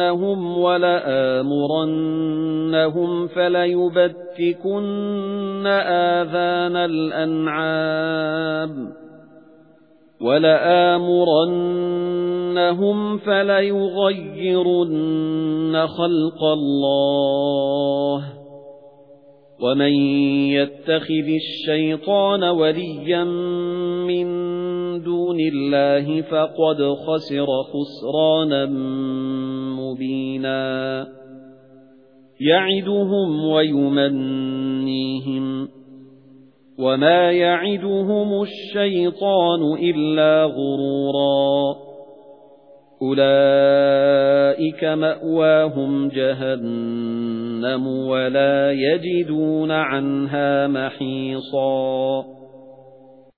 وَلَأُمَنِّيَنَّهُمْ وَلَآمُرَنَّهُمْ فَلَيُبَتِّكُنَّ آذَانَ الْأَنْعَامِ وَلَآمُرَنَّهُمْ فَلَيُغَيِّرُنَّ خَلْقَ اللَّهِ وَمَن يَتَّخِذِ الشَّيْطَانَ وَلِيًّا مِّن دُونِ اللَّهِ فَقَدْ خَسِرَ خُسْرَانًا مُّبِينًا. يَعِدُهُمْ وَيُمَنِّيهِمْ. وَمَا يَعِدُهُمُ الشَّيْطَانُ إِلَّا غُرُورًا. أُولَئِكَ مَأْوَاهُمْ جَهَنَّمُ وَلَا يَجِدُونَ عَنْهَا مَحِيصًا.